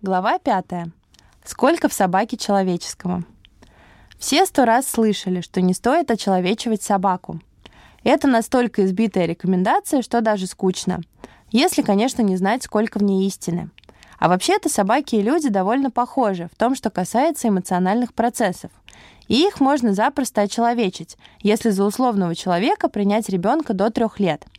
Глава пятая. Сколько в собаке человеческого? Все сто раз слышали, что не стоит очеловечивать собаку. Это настолько избитая рекомендация, что даже скучно. Если, конечно, не знать, сколько в ней истины. А вообще-то собаки и люди довольно похожи в том, что касается эмоциональных процессов. И их можно запросто очеловечить, если за условного человека принять ребенка до трех лет –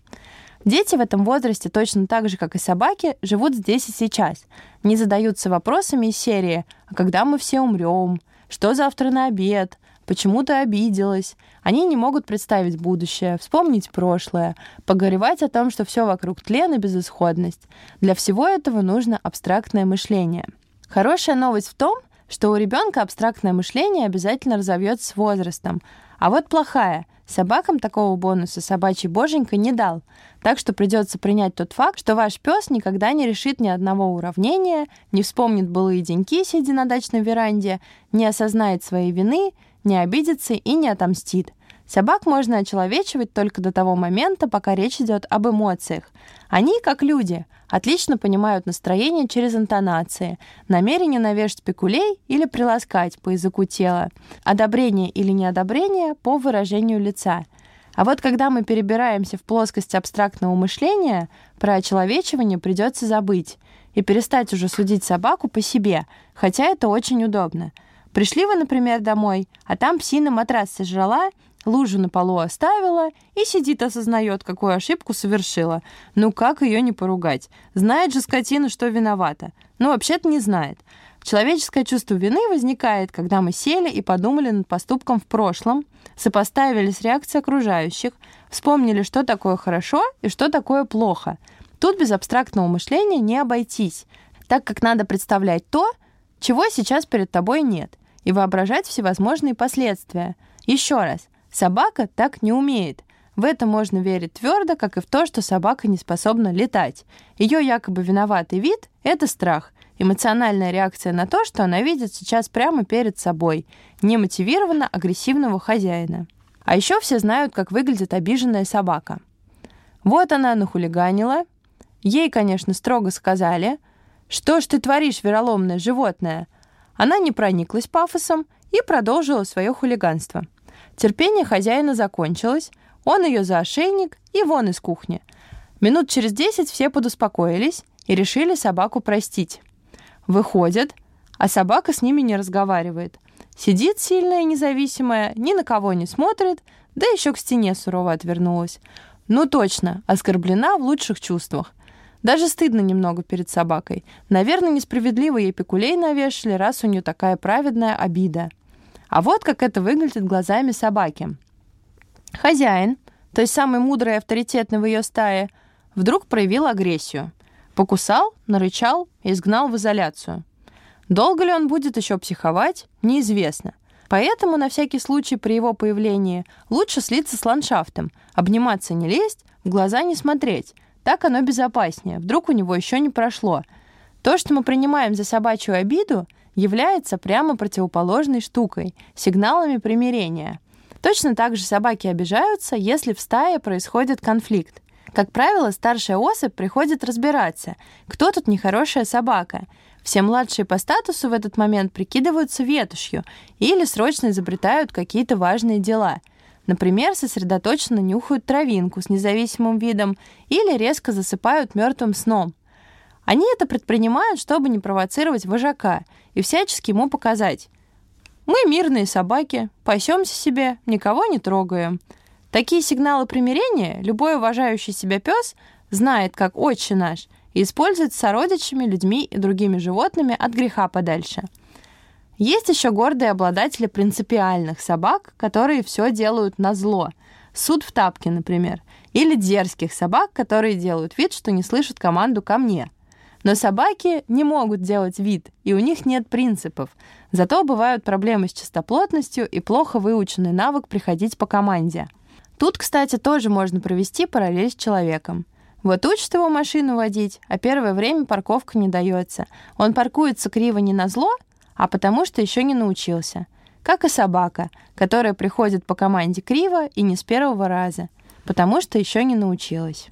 Дети в этом возрасте точно так же, как и собаки, живут здесь и сейчас. Не задаются вопросами из серии «А когда мы все умрем?», «Что завтра на обед?», «Почему ты обиделась?». Они не могут представить будущее, вспомнить прошлое, погоревать о том, что все вокруг тлен и безысходность. Для всего этого нужно абстрактное мышление. Хорошая новость в том, что у ребенка абстрактное мышление обязательно разовьется с возрастом. А вот плохая — Собакам такого бонуса собачий боженька не дал, так что придется принять тот факт, что ваш пес никогда не решит ни одного уравнения, не вспомнит былые деньки, сидя на дачной веранде, не осознает своей вины, не обидится и не отомстит. Собак можно очеловечивать только до того момента, пока речь идет об эмоциях. Они, как люди, отлично понимают настроение через интонации, намерение навешать пекулей или приласкать по языку тела, одобрение или неодобрение по выражению лица. А вот когда мы перебираемся в плоскость абстрактного мышления, про очеловечивание придется забыть и перестать уже судить собаку по себе, хотя это очень удобно. Пришли вы, например, домой, а там псина матрас сожрала — лужу на полу оставила и сидит, осознает, какую ошибку совершила. Ну как ее не поругать? Знает же скотина, что виновата. Ну вообще-то не знает. Человеческое чувство вины возникает, когда мы сели и подумали над поступком в прошлом, сопоставили с реакцией окружающих, вспомнили, что такое хорошо и что такое плохо. Тут без абстрактного мышления не обойтись, так как надо представлять то, чего сейчас перед тобой нет, и воображать всевозможные последствия. Еще раз, Собака так не умеет. В это можно верить твердо, как и в то, что собака не способна летать. Ее якобы виноватый вид — это страх, эмоциональная реакция на то, что она видит сейчас прямо перед собой, немотивированно агрессивного хозяина. А еще все знают, как выглядит обиженная собака. Вот она нахулиганила. Ей, конечно, строго сказали, «Что ж ты творишь, вероломное животное?» Она не прониклась пафосом и продолжила свое хулиганство — Терпение хозяина закончилось, он ее за ошейник и вон из кухни. Минут через десять все подуспокоились и решили собаку простить. Выходят, а собака с ними не разговаривает. Сидит сильная и независимая, ни на кого не смотрит, да еще к стене сурово отвернулась. Ну точно, оскорблена в лучших чувствах. Даже стыдно немного перед собакой. Наверное, несправедливо ей пекулей навешали, раз у нее такая праведная обида. А вот как это выглядит глазами собаки. Хозяин, то есть самый мудрый и авторитетный в ее стае, вдруг проявил агрессию. Покусал, нарычал и изгнал в изоляцию. Долго ли он будет еще психовать, неизвестно. Поэтому на всякий случай при его появлении лучше слиться с ландшафтом, обниматься не лезть, в глаза не смотреть. Так оно безопаснее, вдруг у него еще не прошло. То, что мы принимаем за собачью обиду, является прямо противоположной штукой, сигналами примирения. Точно так же собаки обижаются, если в стае происходит конфликт. Как правило, старшая особь приходит разбираться, кто тут нехорошая собака. Все младшие по статусу в этот момент прикидываются ветошью или срочно изобретают какие-то важные дела. Например, сосредоточенно нюхают травинку с независимым видом или резко засыпают мертвым сном. Они это предпринимают, чтобы не провоцировать вожака и всячески ему показать. Мы мирные собаки, пасемся себе, никого не трогаем. Такие сигналы примирения любой уважающий себя пес знает, как отче наш, и использует с сородичами, людьми и другими животными от греха подальше. Есть еще гордые обладатели принципиальных собак, которые все делают на зло. Суд в тапке, например. Или дерзких собак, которые делают вид, что не слышат команду ко мне – но собаки не могут делать вид, и у них нет принципов. Зато бывают проблемы с чистоплотностью и плохо выученный навык приходить по команде. Тут, кстати, тоже можно провести параллель с человеком. Вот учит его машину водить, а первое время парковка не дается. Он паркуется криво не на зло, а потому что еще не научился. Как и собака, которая приходит по команде криво и не с первого раза, потому что еще не научилась.